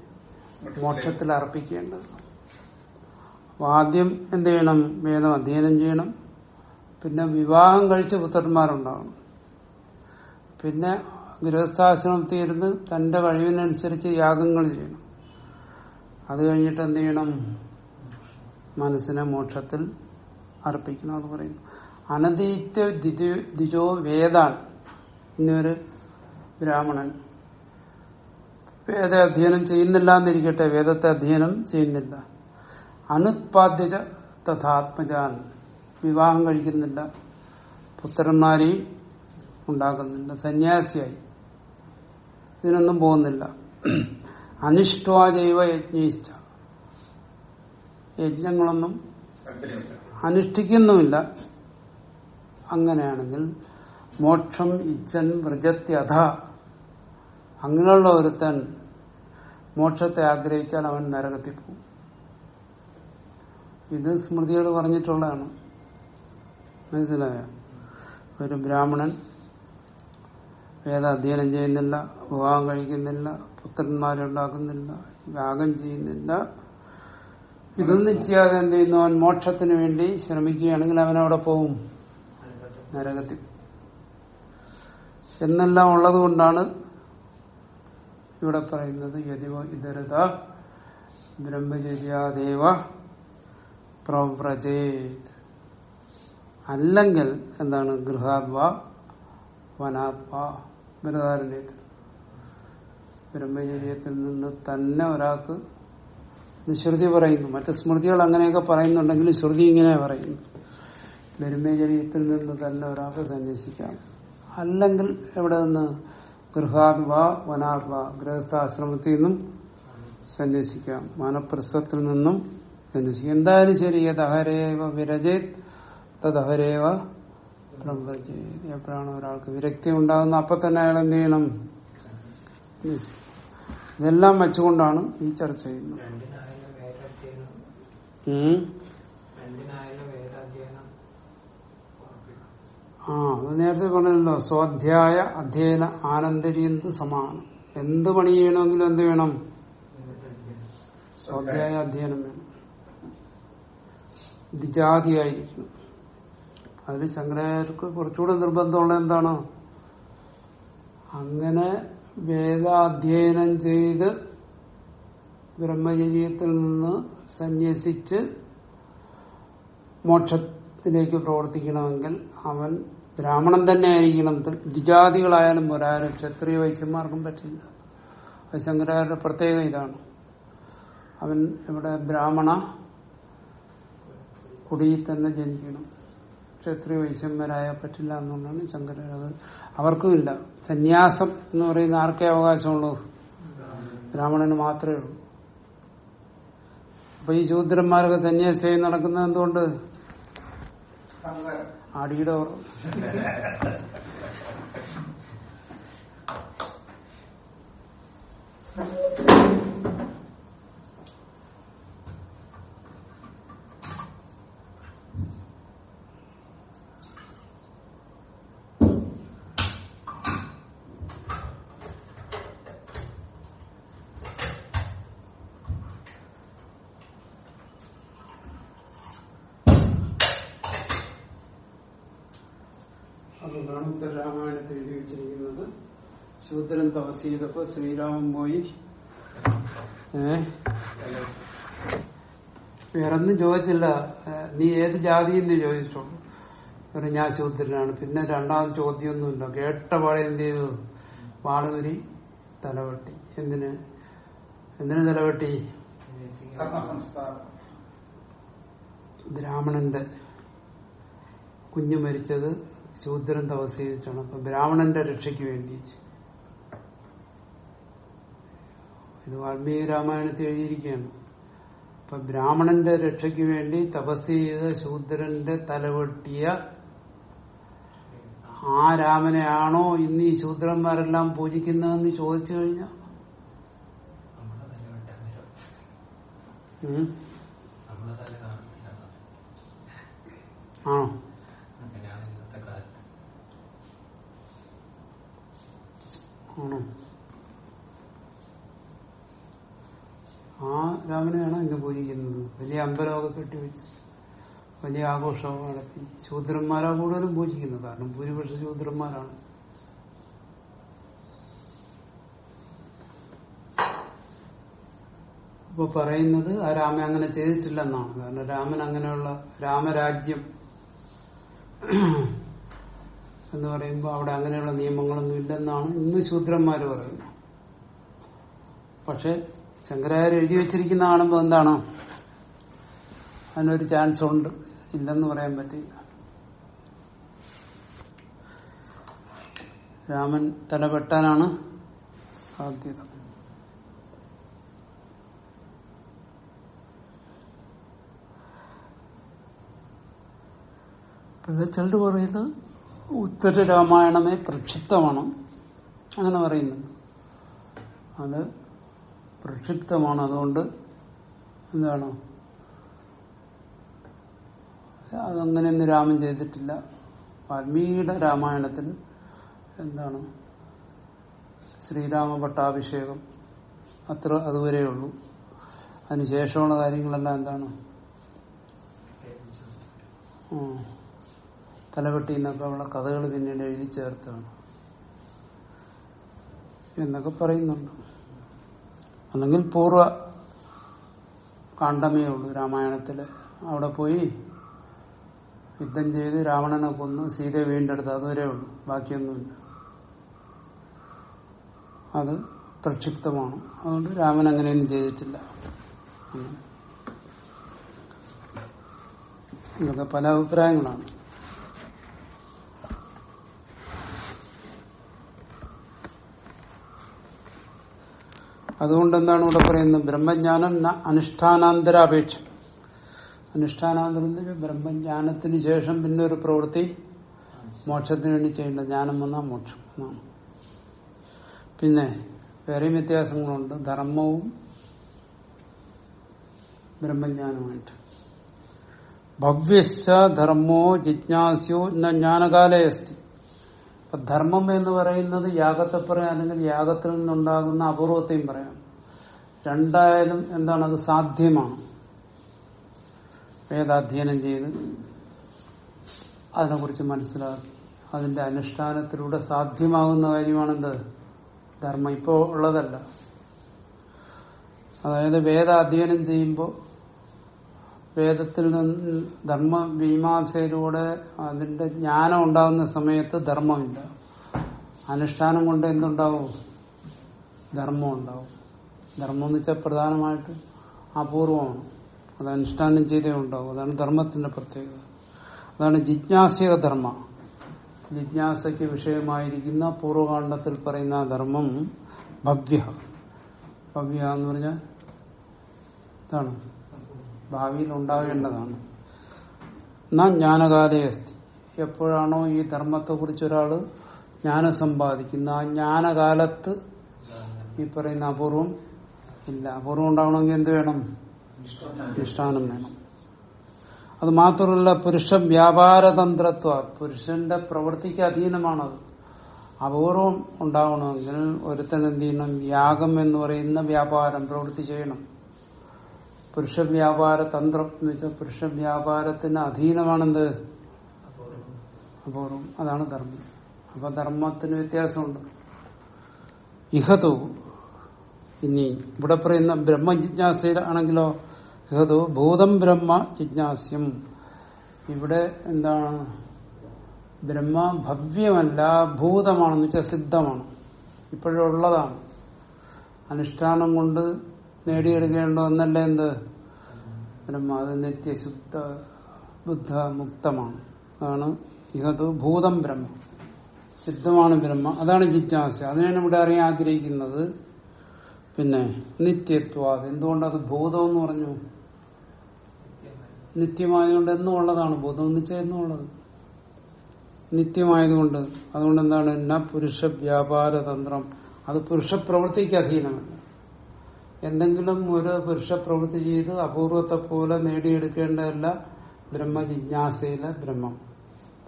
മോക്ഷത്തിൽ അർപ്പിക്കേണ്ടത്. ആദ്യം എന്ത് ചെയ്യണം? വേദം അധ്യയനം ചെയ്യണം. പിന്നെ വിവാഹം കഴിച്ച പുത്രന്മാരുണ്ടാവണം. പിന്നെ ഗൃഹസ്ഥാശ്രമത്തിൽ ഇരുന്ന് തന്റെ കഴിവിനനുസരിച്ച് യാഗങ്ങൾ ചെയ്യണം. അത് കഴിഞ്ഞിട്ട് എന്ത് ചെയ്യണം? മനസ്സിനെ മോക്ഷത്തിൽ അർപ്പിക്കണം എന്ന് പറയുന്നു. അനതീത്യ ദ്വിജോ- വേദാൻ എന്നൊരു ബ്രാഹ്മണൻ വേദ അധ്യയനം ചെയ്യുന്നില്ല എന്നിരിക്കട്ടെ വേദത്തെ അധ്യയനം ചെയ്യുന്നില്ല. അനുത്പാദ്യജ തഥാത്മജാൻ വിവാഹം കഴിക്കുന്നില്ല. പുത്രന്മാരെയും ഉണ്ടാക്കുന്നില്ല. സന്യാസിയായി. ഇതിനൊന്നും പോകുന്നില്ല. അനിഷ്ടവാജൈവ യജ്ഞയിച്ച യജ്ഞങ്ങളൊന്നും അനുഷ്ഠിക്കുന്നുമില്ല. അങ്ങനെയാണെങ്കിൽ മോക്ഷം ഇച്ഛൻ വ്രജത്യഥ അങ്ങനെയുള്ള ഒരുത്തൻ മോക്ഷത്തെ ആഗ്രഹിച്ചാൽ അവൻ നരകത്തിൽ പോകും. ഇത് സ്മൃതിയോട് പറഞ്ഞിട്ടുള്ളതാണ്. മനസ്സിലായോ? ഒരു ബ്രാഹ്മണൻ വേദ അധ്യയനം ചെയ്യുന്നില്ല വിവാഹം കഴിക്കുന്നില്ല പുത്രന്മാരുണ്ടാക്കുന്നില്ല യാഗം ചെയ്യുന്നില്ല. ഇതൊന്നും ചെയ്യാതെ എന്ത് ചെയ്യുന്നു? അവൻ മോക്ഷത്തിന് വേണ്ടി ശ്രമിക്കുകയാണെങ്കിൽ അവനവിടെ പോവും? നരകത്തിൽ. എന്നെല്ലാം ഉള്ളത് കൊണ്ടാണ് ഇവിടെ പറയുന്നത് യതിവോ ഇതരത ബ്രഹ്മചര്യാദേവ പ്രവ്രജേത്. അല്ലെങ്കിൽ എന്താണ് ഗൃഹാത്വ വനാത്വ ബൃഹദാരണ്യത്തിൽ ബ്രഹ്മചര്യത്തിൽ നിന്ന് തന്നെ ഒരാൾക്ക് ശ്രുതി പറയുന്നു. മറ്റ് സ്മൃതികൾ അങ്ങനെയൊക്കെ പറയുന്നുണ്ടെങ്കിലും ശ്രുതി ഇങ്ങനെ പറയുന്നു. ബ്രഹ്മചര്യത്തിൽ നിന്ന് തന്നെ ഒരാൾക്ക് സന്യസിക്കാം. അല്ലെങ്കിൽ എവിടെ നിന്ന്? ഗൃഹാർവ വനാർവ ഗൃഹസ്ഥാശ്രമത്തിൽ നിന്നും സന്യസിക്കാം. മാനപ്രസ്ഥത്തിൽ നിന്നും സന്യസിക്കാം. എന്തായാലും ശരി. യഥഹരേവ വിരജേത് തദഹരേവ ബ്രഹ്മജേത് എപ്പോഴാണ് ഒരാൾക്ക് വിരക്തി ഉണ്ടാകുന്ന അപ്പൊ തന്നെ അയാൾ എന്ത് ചെയ്യണം. ഇതെല്ലാം വെച്ചുകൊണ്ടാണ് ഈ ചർച്ച ചെയ്യുന്നത്. ആ അത് നേരത്തെ പറഞ്ഞല്ലോ സ്വാധ്യായ അധ്യയന ആനന്ദര്യന്ത് സമാനം. എന്ത് പണി ചെയ്യണമെങ്കിലും എന്ത് വേണം? സ്വാധ്യായ അധ്യയനം വേണം. ദ്വിജാതിയായിരിക്കണം അതിൽ ശങ്കരാചാര്യർക്ക് കുറച്ചുകൂടെ നിർബന്ധമുള്ള എന്താണ്? അങ്ങനെ വേദാധ്യയനം ചെയ്ത് ബ്രഹ്മചര്യത്തിൽ നിന്ന് സന്യസിച്ച് മോക്ഷത്തിലേക്ക് പ്രവർത്തിക്കണമെങ്കിൽ അവൻ ബ്രാഹ്മണൻ തന്നെ ആയിരിക്കണം. ദ്വിജാതികളായാലും ഒരാരും ക്ഷത്രിയ വൈശ്യന്മാർക്കും പറ്റില്ല. അത് ശങ്കരാചാര്യരുടെ പ്രത്യേക ഇതാണ്. അവൻ ഇവിടെ ബ്രാഹ്മണ കുടിയിൽ തന്നെ ജനിക്കണം. ക്ഷത്രിയ വൈശ്യന്മാരായ പറ്റില്ല എന്നുകൊണ്ടാണ് ശങ്കരൻ. അത് അവർക്കും ഇല്ല. സന്യാസം എന്ന് പറയുന്ന ആർക്കേ അവകാശമുള്ളൂ? ബ്രാഹ്മണന് മാത്രമേ ഉള്ളൂ. അപ്പൊ ഈ ശൂദ്രന്മാരൊക്കെ സന്യാസിയായി നടക്കുന്നത് എന്തുകൊണ്ട്? അടിയുടെ ആടിയുടെ ഓർമ്മ. അതുകൊണ്ടാണ് ഉത്തരരാമായണത്തിൽ എഴുതി വെച്ചിരിക്കുന്നത്. ശൂദ്രൻ തപസ് ചെയ്തപ്പോ ശ്രീരാമൻ പോയി. വേറൊന്നും ചോദിച്ചില്ല. നീ ഏത് ജാതി എന്ന് ചോദിച്ചിട്ടുള്ളൂ ഒരു ഞാൻ ശൂദ്രനാണ് പിന്നെ രണ്ടാമത് ചോദ്യമൊന്നുമില്ല. കേട്ട പാടെ എന്ത് ചെയ്തു? വാളുകുരി തലവെട്ടി. എന്തിന്? എന്തിനു തലവെട്ടി? ബ്രാഹ്മണന്റെ കുഞ്ഞു മരിച്ചത് ശൂദ്രൻ തപസ് ചെയ്തിട്ടാണ് അപ്പൊ ബ്രാഹ്മണന്റെ രക്ഷയ്ക്ക് വേണ്ടി ഇത് വാൽമീകി രാമായണത്തിൽ എഴുതിയിരിക്കുകയാണ്. അപ്പൊ ബ്രാഹ്മണന്റെ രക്ഷയ്ക്ക് വേണ്ടി തപസ് ചെയ്ത ശൂദ്രന്റെ തലവെട്ടിയ ആ രാമനെയാണോ ഇന്ന് ഈ ശൂദ്രന്മാരെല്ലാം പൂജിക്കുന്നതെന്ന് ചോദിച്ചു കഴിഞ്ഞാൽ കാണില്ല ആണോ? ആണോ ആ രാമനെയാണ് ഇന്ന് പൂജിക്കുന്നത്. വലിയ അമ്പലമൊക്കെ കെട്ടിവെച്ച് വലിയ ആഘോഷമൊക്കെ നടത്തി. ശൂദ്രന്മാരാ കൂടുതലും പൂജിക്കുന്നത്. കാരണം ഭൂരിപക്ഷ ശൂദ്രന്മാരാണ്. അപ്പൊ പറയുന്നത് ആ രാമൻ അങ്ങനെ ചെയ്തിട്ടില്ലെന്നാണ്. കാരണം രാമൻ അങ്ങനെയുള്ള രാമരാജ്യം എന്ന് പറയുമ്പോൾ അവിടെ അങ്ങനെയുള്ള നിയമങ്ങളൊന്നും ഇല്ലെന്നാണ് ഇന്ന് ശൂദ്രന്മാർ പറയുന്നത്. പക്ഷെ ശങ്കരാചാര്യ എഴുതി വെച്ചിരിക്കുന്ന കാണുമ്പോൾ എന്താണ്? അതിനൊരു ചാൻസ് ഉണ്ട്. ഇല്ലെന്ന് പറയാൻ പറ്റില്ല. രാമൻ തലപെട്ടാനാണ് സാധ്യത. ചിലർ പറയുന്നത് ഉത്തര രാമായണമേ പ്രക്ഷിപ്തമാണ് അങ്ങനെ പറയുന്നു. അത് പ്രക്ഷിപ്തമാണ് അതുകൊണ്ട് എന്താണ്? അതങ്ങനെയൊന്നും രാമൻ ചെയ്തിട്ടില്ല. വാൽമീകിയുടെ രാമായണത്തിൽ എന്താണ്? ശ്രീരാമ പട്ടാഭിഷേകം. അത്ര അതുവരെയുള്ളൂ അതിനുശേഷമുള്ള കാര്യങ്ങളെല്ലാം എന്താണ്? ഉം. തലവെട്ടി എന്നൊക്കെ ഉള്ള കഥകൾ പിന്നീട് എഴുതി ചേർത്താണ്. എന്നൊക്കെ പറയുന്നുണ്ട്. അല്ലെങ്കിൽ പൂർവ കാണ്ഡമേ ഉള്ളൂ രാമായണത്തിൽ. അവിടെ പോയി യുദ്ധം ചെയ്ത് രാവണനെ കൊന്ന് സീതയെ വീണ്ടെടുത്ത് അതുവരെ ഉള്ളൂ. ബാക്കിയൊന്നുമില്ല. അത് പ്രക്ഷിപ്തമാണ് അതുകൊണ്ട് രാമൻ അങ്ങനെയൊന്നും ചെയ്തിട്ടില്ല. ഇതൊക്കെ പല അഭിപ്രായങ്ങളാണ്. അതുകൊണ്ട് എന്താണ് ഇവിടെ പറയുന്നത്? ബ്രഹ്മജ്ഞാനം അനുഷ്ഠാനാന്തരാപേക്ഷ. അനുഷ്ഠാനാന്തരം ബ്രഹ്മജ്ഞാനത്തിന് ശേഷം പിന്നെ ഒരു പ്രവൃത്തി മോക്ഷത്തിന് വേണ്ടി ചെയ്യേണ്ട ജ്ഞാനം വന്നാൽ മോക്ഷം എന്നാണ്. പിന്നെ വേറെയും വ്യത്യാസങ്ങളുണ്ട്. ധർമ്മവും ബ്രഹ്മജ്ഞാനമായിട്ട് ഭവ്യശ്ച ധർമ്മോ ജിജ്ഞാസ്യോ എന്ന ജ്ഞാനകാലേ അസ്തി. അപ്പൊ ധർമ്മം എന്ന് പറയുന്നത് യാഗത്തെ പറയാം അല്ലെങ്കിൽ യാഗത്തിൽ നിന്നുണ്ടാകുന്ന അപൂർവത്തെയും പറയാം. രണ്ടായാലും എന്താണ് അത് സാധ്യമാണ്. വേദാധ്യയനം ചെയ്ത് അതിനെക്കുറിച്ച് മനസ്സിലാക്കി. അതിന്റെ അനുഷ്ഠാനത്തിലൂടെ സാധ്യമാകുന്ന കാര്യമാണെന്ത്? ധർമ്മം ഇപ്പോ ഉള്ളതല്ല. അതായത് വേദാധ്യയനം ചെയ്യുമ്പോൾ വേദത്തിൽ നിന്ന് ധർമ്മ മീമാംസയിലൂടെ അതിന്റെ ജ്ഞാനം ഉണ്ടാകുന്ന സമയത്ത് ധർമ്മമില്ല. അനുഷ്ഠാനം കൊണ്ട് എന്തുണ്ടാവും? ധർമ്മം ഉണ്ടാവും. ധർമ്മം എന്ന് വെച്ചാൽ പ്രധാനമായിട്ട് അപൂർവമാണ്. അത് അനുഷ്ഠാനം ചെയ്തേ ഉണ്ടാവും. അതാണ് ധർമ്മത്തിന്റെ പ്രത്യേകത. അതാണ് ജിജ്ഞാസിക ധർമ്മ. ജിജ്ഞാസയ്ക്ക് വിഷയമായിരിക്കുന്ന പൂർവകാണ്ഡത്തിൽ പറയുന്ന ധർമ്മം ഭവ്യ ഭവ്യ എന്ന് പറഞ്ഞാൽ ഇതാണ്. ഭാവിയിൽ ഉണ്ടാകേണ്ടതാണ് എന്നാ ജ്ഞാനകാലേ അസ്തി. എപ്പോഴാണോ ഈ ധർമ്മത്തെ കുറിച്ച് ഒരാൾ ജ്ഞാനം സമ്പാദിക്കുന്ന ആ ജ്ഞാനകാലത്ത് ഈ പറയുന്ന അപൂർവം ഇല്ല. അപൂർവം ഉണ്ടാവണമെങ്കിൽ എന്ത് വേണം? അനുഷ്ഠാനം വേണം. അത് മാത്രമല്ല പുരുഷ വ്യാപാരതന്ത്രത്വ പുരുഷന്റെ പ്രവൃത്തിക്ക് അധീനമാണത്. അപൂർവം ഉണ്ടാവണമെങ്കിൽ ഒരുത്തൻ ചെയ്യണം? യാഗം എന്ന് പറയുന്ന വ്യാപാരം പ്രവൃത്തി ചെയ്യണം. പുരുഷ വ്യാപാര തന്ത്രം എന്ന് വെച്ചാൽ പുരുഷ വ്യാപാരത്തിന് അധീനമാണെന്ത്? അപൂർവം. അതാണ് ധർമ്മം. അപ്പൊ ധർമ്മത്തിന് വ്യത്യാസമുണ്ട്. ഇഹതു. ഇനി ഇവിടെ പറയുന്ന ബ്രഹ്മ ജിജ്ഞാസയിലാണെങ്കിലോ ഇഹതു ഭൂതം ബ്രഹ്മ ജിജ്ഞാസ്യം. ഇവിടെ എന്താണ്? ബ്രഹ്മ ഭവ്യമല്ല ഭൂതമാണെന്ന് വെച്ചാൽ സിദ്ധമാണ്. ഇപ്പോഴുള്ളതാണ്. അനുഷ്ഠാനം കൊണ്ട് നേടിയെടുക്കേണ്ട ഒന്നല്ല എന്ത്? ബ്രഹ്മ അത് നിത്യശുദ്ധ ബുദ്ധ മുക്തമാണ്. അതാണ് ഇഹത് ഭൂതം ബ്രഹ്മ. സിദ്ധമാണ് ബ്രഹ്മ. അതാണ് ജിജ്ഞാസ. അതിനാണ് ഇവിടെ അറിയാൻ ആഗ്രഹിക്കുന്നത് പിന്നെ നിത്യത്വ. എന്തുകൊണ്ടത് ഭൂതം എന്ന് പറഞ്ഞു? നിത്യമായതുകൊണ്ട് എന്നും ഉള്ളതാണ് ബോധം എന്ന് വെച്ചാൽ എന്നും ഉള്ളത്? നിത്യമായതുകൊണ്ട്. അതുകൊണ്ട് എന്താണ്? ന പുരുഷ വ്യാപാര തന്ത്രം അത് പുരുഷ പ്രവൃത്തിക്ക് അധീനമല്ല. എന്തെങ്കിലും ഒരു പുരുഷ പ്രവൃത്തി ചെയ്ത് അപൂർവത്തെ പോലെ നേടിയെടുക്കേണ്ടതല്ല ബ്രഹ്മജിജ്ഞാസയിലെ ബ്രഹ്മം.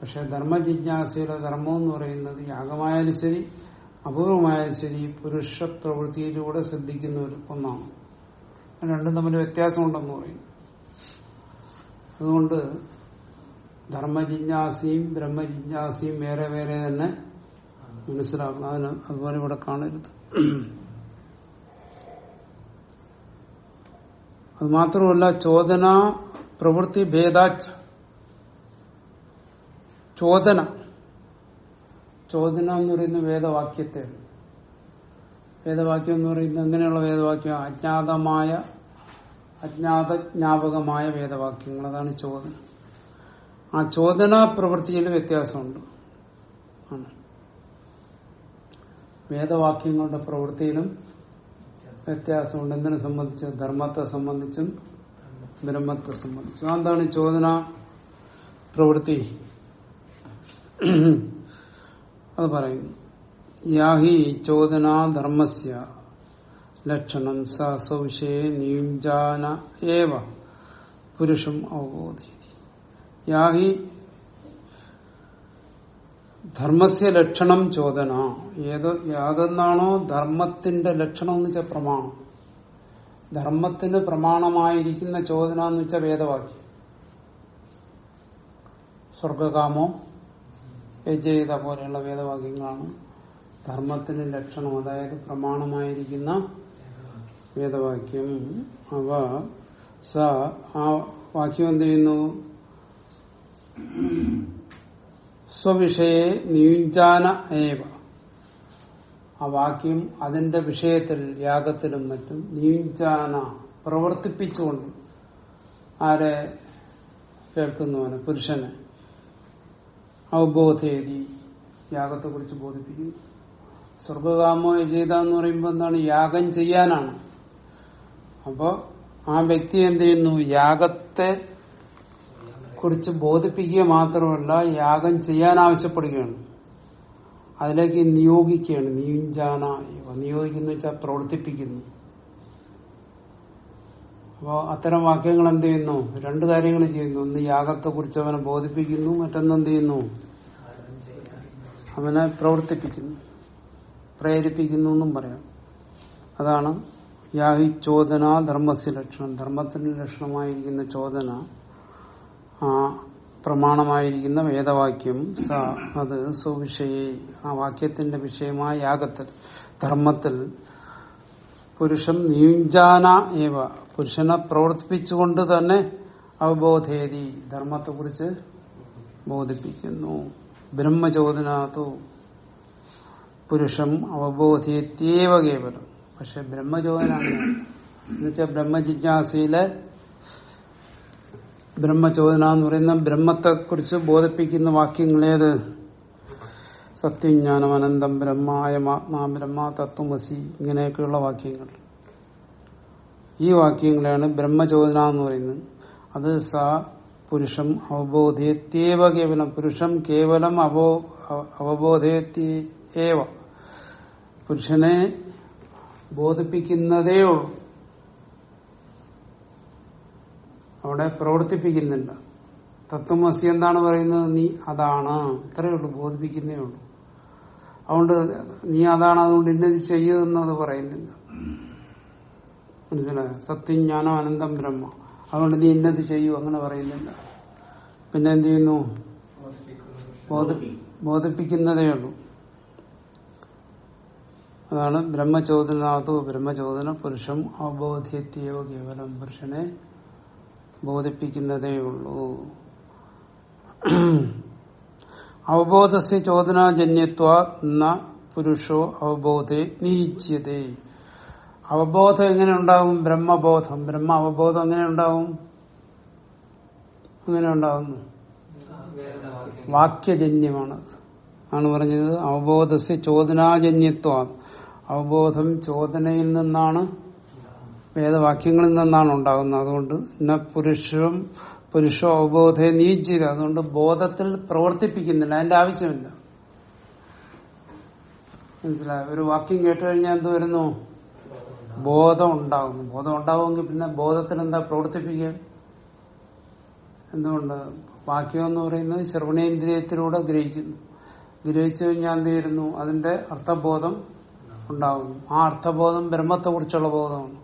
പക്ഷെ ധർമ്മജിജ്ഞാസയിലെ ധർമ്മം എന്ന് പറയുന്നത് യാഗമായാലും ശരി അപൂർവമായാലും ശരി പുരുഷ പ്രവൃത്തിയിലൂടെ ശ്രദ്ധിക്കുന്ന ഒരു ഒന്നാണ്. രണ്ടും തമ്മിൽ വ്യത്യാസമുണ്ടെന്ന് പറയും. അതുകൊണ്ട് ധർമ്മജിജ്ഞാസിയും ബ്രഹ്മജിജ്ഞാസിയും വേറെ വേറെ തന്നെ മനസ്സിലാക്കണം അതിന് അതുപോലെ ഇവിടെ കാണരുത്. അത് മാത്രമല്ല ചോദന പ്രവൃത്തി ഭേദാച്ച ചോദന. ചോദന എന്ന് പറയുന്ന വേദവാക്യത്തെ. വേദവാക്യം എന്ന് പറയുന്നത് എങ്ങനെയുള്ള വേദവാക്യം? അജ്ഞാതമായ അജ്ഞാതജ്ഞാപകമായ വേദവാക്യങ്ങൾ. അതാണ് ചോദന. ആ ചോദന പ്രവൃത്തിയിൽ വ്യത്യാസമുണ്ട്. വേദവാക്യങ്ങളുടെ പ്രവൃത്തിയിലും വ്യത്യാസമുണ്ട്. എന്തിനെ സംബന്ധിച്ച്? ധർമ്മത്തെ സംബന്ധിച്ചും ബ്രഹ്മത്തെ സംബന്ധിച്ചും. എന്താണ് ചോദന? പ്രവൃത്തി. അത് പറയുന്നു. യാഹി ചോദന ധർമ്മസ്യ. ലക്ഷണം സ സ്വവിഷയ നിയുഞ്ജാന ഏവ. പുരുഷം അവബോധി യാഹി ധർമ്മസ്യ ലക്ഷണം ചോദന. ഏത് യാതെന്നാണോ ധർമ്മത്തിന്റെ ലക്ഷണം എന്ന് വെച്ചാൽ പ്രമാണം. ധർമ്മത്തിന് പ്രമാണമായിരിക്കുന്ന ചോദന എന്ന് വെച്ചാൽ വേദവാക്യം. സ്വർഗകാമോ യജയിത പോലെയുള്ള വേദവാക്യങ്ങളാണ് ധർമ്മത്തിന് ലക്ഷണം അതായത് പ്രമാണമായിരിക്കുന്ന വേദവാക്യം. അവ സ ആ വാക്യം എന്ത് ചെയ്യുന്നു? സ്വവിഷയെ നിയുഞ്ചാന ഏവ. ആ വാക്യം അതിന്റെ വിഷയത്തിൽ യാഗത്തിലും മറ്റും നിയുഞ്ചാന പ്രവർത്തിപ്പിച്ചുകൊണ്ട്. ആരെ കേൾക്കുന്നവന് പുരുഷനെ. അവബോധേതി യാഗത്തെ കുറിച്ച് ബോധിപ്പിക്കുന്നു. സ്വർഗകാമോ യജീത എന്ന് പറയുമ്പോൾ എന്താണ്? യാഗം ചെയ്യാനാണ്. അപ്പോ ആ വ്യക്തി എന്ത് ചെയ്യുന്നു? യാഗത്തെ കുറിച്ച് ബോധിപ്പിക്കുക മാത്രമല്ല യാഗം ചെയ്യാൻ ആവശ്യപ്പെടുകയാണ്. അതിലേക്ക് നിയോഗിക്കുകയാണ്. നിയുഞ്ചാന നിയോഗിക്കുന്ന വെച്ചാൽ പ്രവർത്തിപ്പിക്കുന്നു. അപ്പോൾ അത്തരം വാക്യങ്ങൾ എന്ത് ചെയ്യുന്നു? രണ്ടു കാര്യങ്ങൾ ചെയ്യുന്നു. ഒന്ന് യാഗത്തെ കുറിച്ച് അവനെ ബോധിപ്പിക്കുന്നു മറ്റൊന്ന് എന്ത് ചെയ്യുന്നു? അവനെ പ്രവർത്തിപ്പിക്കുന്നു. പ്രേരിപ്പിക്കുന്നു എന്നും പറയാം. അതാണ് യാഹി ചോദന ധർമ്മസ്യ ലക്ഷണം. ധർമ്മത്തിന്റെ ലക്ഷണമായിരിക്കുന്ന ചോദന ആ പ്രമാണമായിരിക്കുന്ന വേദവാക്യം സ അത് സുവിഷയെ ആ വാക്യത്തിന്റെ വിഷയമായ യാഗത്തിൽ ധർമ്മത്തിൽ പുരുഷൻ നിയുഞ്ചാന ഏവ പുരുഷനെ പ്രവർത്തിപ്പിച്ചുകൊണ്ട് തന്നെ അവബോധേതി ധർമ്മത്തെക്കുറിച്ച് ബോധിപ്പിക്കുന്നു. ബ്രഹ്മചോദനാതു പുരുഷം അവബോധേത്യേവ കേവലം പക്ഷെ ബ്രഹ്മചോദന എന്നുവെച്ചാൽ ബ്രഹ്മജിജ്ഞാസയിലെ ബ്രഹ്മചോദന എന്ന് പറയുന്ന ബ്രഹ്മത്തെക്കുറിച്ച് ബോധിപ്പിക്കുന്ന വാക്യങ്ങളേത് സത്യജ്ഞാനം അനന്തം ബ്രഹ്മായമാത്മാ ബ്രഹ്മ തത്വമസി ഇങ്ങനെയൊക്കെയുള്ള വാക്യങ്ങൾ. ഈ വാക്യങ്ങളെയാണ് ബ്രഹ്മചോദന എന്ന് പറയുന്നത്. അത് സ പുരുഷം അവബോധയത്യേവ കേവലം. പുരുഷം കേവലം അവോ അവബോധയത്യേവ പുരുഷനെ ബോധിപ്പിക്കുന്നതേ ഉള്ളൂ. അവിടെ പ്രവർത്തിപ്പിക്കുന്നില്ല. തത്വമസി എന്താണ് പറയുന്നത്? നീ അതാണ്. ഇത്രയേ ഉള്ളൂ ബോധിപ്പിക്കുന്നേ ഉള്ളൂ. അതുകൊണ്ട് നീ അതാണ് അതുകൊണ്ട് ഇന്നത് ചെയ്യുന്നത് പറയുന്നില്ല. മനസ്സിലായോ? സത്യജ്ഞാനം അനന്തം ബ്രഹ്മ. അതുകൊണ്ട് നീ ഇന്നത് ചെയ്യൂ അങ്ങനെ പറയുന്നില്ല. പിന്നെ എന്ത് ചെയ്യുന്നു? ബോധി- ബോധിപ്പിക്കുന്നതേ ഉള്ളൂ. അതാണ് ബ്രഹ്മചോദനാതു ബ്രഹ്മചോദന പുരുഷം അബോധ്യത്യോ കേവലം പുരുഷനെ ബോധിപ്പിക്കുന്നതേ ഉള്ളൂ അവബോധസ്യ ചോദനാജന്യത്വ ന പുരുഷോ അവബോധേ നിരീച്യതേ. അവബോധം എങ്ങനെ ഉണ്ടാവും? ബ്രഹ്മബോധം. ബ്രഹ്മ അവബോധം എങ്ങനെ ഉണ്ടാവും? അങ്ങനെ ഉണ്ടാവുന്നു. വാക്യജന്യമാണ്. ആണ് പറഞ്ഞത്. അവബോധസ് ചോദനാജന്യത്വ. അവബോധം ചോദനയിൽ നിന്നാണ് വേദവാക്യങ്ങളിൽ നിന്നാണ് ഉണ്ടാകുന്നത്. അതുകൊണ്ട് ന പുരുഷം പുരുഷോ അവബോധയെ നീച്ചില്ല അതുകൊണ്ട് ബോധത്തിൽ പ്രവർത്തിപ്പിക്കുന്നില്ല. അതിന്റെ ആവശ്യമില്ല. മനസ്സിലായ? ഒരു വാക്യം കേട്ട് കഴിഞ്ഞാൽ എന്ത് വരുന്നു? ബോധം ഉണ്ടാകുന്നു ബോധം ഉണ്ടാവുമെങ്കിൽ പിന്നെ ബോധത്തിൽ എന്താ പ്രവർത്തിപ്പിക്കുക? എന്തുകൊണ്ട്? വാക്യം എന്ന് പറയുന്നത് ശ്രവണേന്ദ്രിയത്തിലൂടെ ഗ്രഹിക്കുന്നു. ഗ്രഹിച്ചു കഴിഞ്ഞാൽ എന്ത് ചെയ്യുന്നു? അതിന്റെ അർത്ഥബോധം ഉണ്ടാകുന്നു. ആ അർത്ഥബോധം ബ്രഹ്മത്തെ കുറിച്ചുള്ള ബോധമാണ്.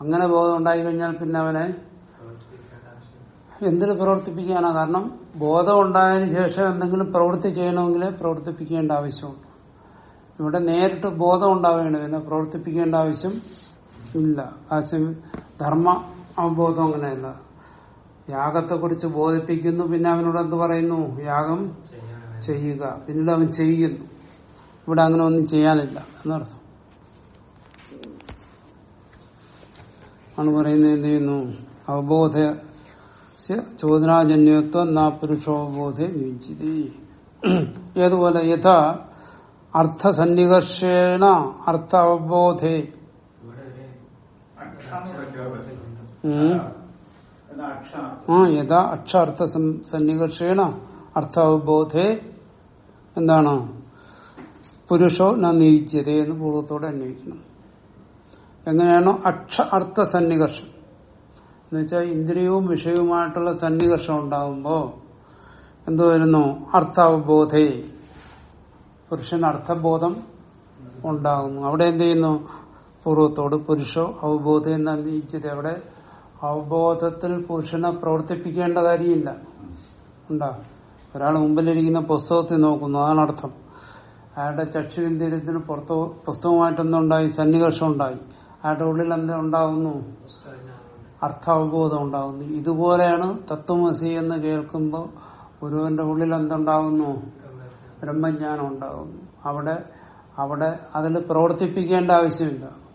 അങ്ങനെ ബോധം ഉണ്ടായി കഴിഞ്ഞാൽ പിന്നെ അവനെ എന്തിനു പ്രവർത്തിപ്പിക്കാനാ? കാരണം ബോധം ഉണ്ടായതിന് ശേഷം എന്തെങ്കിലും പ്രവൃത്തി ചെയ്യണമെങ്കിൽ പ്രവർത്തിപ്പിക്കേണ്ട ആവശ്യമുണ്ട് ഇവിടെ നേരിട്ട് ബോധം ഉണ്ടാവുകയാണ് പിന്നെ പ്രവർത്തിപ്പിക്കേണ്ട ആവശ്യം ഇല്ല. ആവശ്യം ധർമ്മ അവബോധം അങ്ങനെയല്ല. യാഗത്തെക്കുറിച്ച് ബോധിപ്പിക്കുന്നു പിന്നെ അവനോട് എന്ത് പറയുന്നു? യാഗം ചെയ്യുക. പിന്നീട് അവൻ ചെയ്യുന്നു. ഇവിടെ അങ്ങനെ ഒന്നും ചെയ്യാനില്ല എന്നർത്ഥം. ആണ് പറയുന്നത് എന്ത് ചെയ്യുന്നു? അവബോധ ചോദനാജന്യത്വം നാ പുരുഷോബോധ യുജിതി ഏതുപോലെ യഥ അർത്ഥസന്നികർഷേണ അർത്ഥ അവബോധേ. ആ യഥാ അക്ഷാർത്ഥ സന്നികർഷേണ അർത്ഥ അവബോധേ എന്താണ്? പുരുഷോ നീച്ചതേ എന്ന് പൂർവത്തോടെ അന്വയിക്കണം എങ്ങനെയാണോ അക്ഷ അർത്ഥ സന്നികർഷം. എന്ന് വെച്ചാൽ ഇന്ദ്രിയവും വിഷയവുമായിട്ടുള്ള സന്നികർഷം ഉണ്ടാകുമ്പോൾ എന്തോ വരുന്നു? അർത്ഥാവബോധേ. പുരുഷൻ അർത്ഥബോധം ഉണ്ടാകുന്നു. അവിടെ എന്ത് ചെയ്യുന്നു? പൂർവത്തോട് പുരുഷോ അവബോധം എന്ന് അന്വയിച്ചത് അവിടെ അവബോധത്തിൽ പുരുഷനെ പ്രവർത്തിപ്പിക്കേണ്ട കാര്യമില്ല. ഉണ്ടാ? ഒരാൾ മുമ്പിലിരിക്കുന്ന പുസ്തകത്തിൽ നോക്കുന്നു. അതാണ് അർത്ഥം. അയാളുടെ ചക്ഷുരേന്ദ്രിയത്തിന് പുസ്തകമായിട്ടൊന്നും ഉണ്ടായി സന്നികർഷം ഉണ്ടായി. അയാളുടെ ഉള്ളിൽ എന്താ ഉണ്ടാവുന്നു? അർത്ഥാവബോധം ഉണ്ടാവുന്നു. ഇതുപോലെയാണ് തത്വമസി എന്ന് കേൾക്കുമ്പോൾ ഒരുവന്റെ ഉള്ളിൽ എന്തുണ്ടാവുന്നു? ബ്രഹ്മജ്ഞാനം ഉണ്ടാവുന്നു. അവിടെ അവിടെ അതിൽ പ്രവർത്തിപ്പിക്കേണ്ട ആവശ്യമില്ല.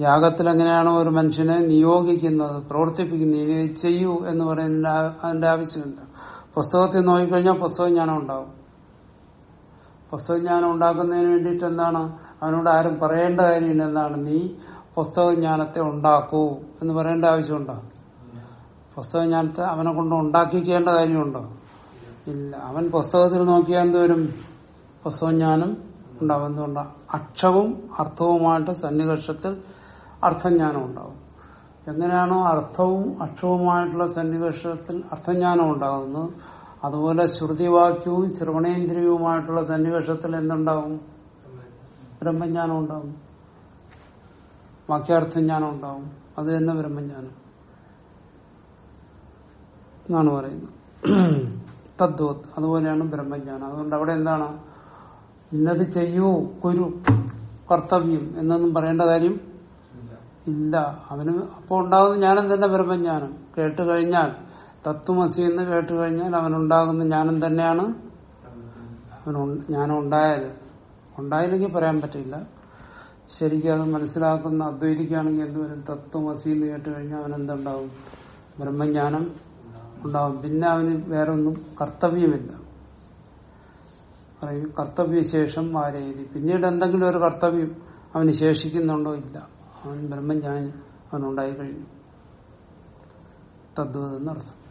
യാഗത്തിൽ എങ്ങനെയാണോ ഒരു മനുഷ്യനെ നിയോഗിക്കുന്നത് പ്രവർത്തിപ്പിക്കുന്നത് ഇനി ചെയ്യൂ എന്ന് പറയുന്നതിന്റെ അതിന്റെ ആവശ്യമില്ല. പുസ്തകത്തിൽ നോക്കിക്കഴിഞ്ഞാൽ പുസ്തകജ്ഞാനം ഉണ്ടാവും. പുസ്തകജ്ഞാനം ഉണ്ടാക്കുന്നതിന് വേണ്ടിയിട്ട് എന്താണ്? അവനോട് ആരും പറയേണ്ട കാര്യമില്ല എന്താണ് നീ പുസ്തകജ്ഞാനത്തെ ഉണ്ടാക്കൂ എന്ന് പറയേണ്ട ആവശ്യമുണ്ടോ? പുസ്തകജ്ഞാനത്തെ അവനെ കൊണ്ട് ഉണ്ടാക്കിക്കേണ്ട കാര്യമുണ്ടോ? ഇല്ല. അവൻ പുസ്തകത്തിൽ നോക്കിയാൽ എന്തോരും പുസ്തകജ്ഞാനം ഉണ്ടാവും. എന്തുകൊണ്ട്? അക്ഷവും അർത്ഥവുമായിട്ട് സന്നികർഷത്തിൽ അർത്ഥജ്ഞാനം ഉണ്ടാവും. എങ്ങനെയാണോ അർത്ഥവും അക്ഷവുമായിട്ടുള്ള സന്നികർഷത്തിൽ അർത്ഥജ്ഞാനം ഉണ്ടാകുന്നത്? അതുപോലെ ശ്രുതിവാക്യവും ശ്രവണേന്ദ്രിയവുമായിട്ടുള്ള സന്നികർഷത്തിൽ എന്തുണ്ടാവും? ബ്രഹ്മജ്ഞാനം ഉണ്ടാവും. വാക്യാർത്ഥജ്ഞാനം ഉണ്ടാവും. അത് തന്നെ ബ്രഹ്മജ്ഞാനം എന്നാണ് പറയുന്നത്. തദ്വത് അതുപോലെയാണ് ബ്രഹ്മജ്ഞാനം. അതുകൊണ്ട് അവിടെ എന്താണ്? ഇന്നത് ചെയ്യൂ കുരു കർത്തവ്യം എന്നൊന്നും പറയേണ്ട കാര്യം ഇല്ല. അവന് അപ്പോൾ ഉണ്ടാകുന്ന ജ്ഞാനം തന്നെ ബ്രഹ്മജ്ഞാനം. കേട്ട് കഴിഞ്ഞാൽ തത്വമസി എന്ന് കേട്ട് കഴിഞ്ഞാൽ അവനുണ്ടാകുന്ന ജ്ഞാനം തന്നെയാണ് ഉണ്ട- ജ്ഞാനം ഉണ്ടായത്. ഉണ്ടായില്ലെങ്കിൽ പറയാൻ പറ്റില്ല. ശരിക്കും അത് മനസ്സിലാക്കുന്ന അദ്വൈതിക്കാണെങ്കിൽ എന്തുവരും തത്വമസി എന്ന് കേട്ട് കഴിഞ്ഞാൽ അവൻ എന്തുണ്ടാവും? ബ്രഹ്മജ്ഞാനം ഉണ്ടാവും. പിന്നെ അവന് വേറെ ഒന്നും കർത്തവ്യമില്ല. പറയും കർത്തവ്യശേഷം ആരെഴുതി പിന്നീട് എന്തെങ്കിലും ഒരു കർത്തവ്യം അവന് ശേഷിക്കുന്നുണ്ടോ? ഇല്ല. അവൻ ബ്രഹ്മജ്ഞാനി അവനുണ്ടായി കഴിഞ്ഞു. തദ്വതെന്നർത്ഥം.